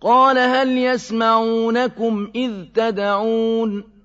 قَالَ هَلْ يَسْمَعُونَكُمْ إِذْ تَدْعُونَ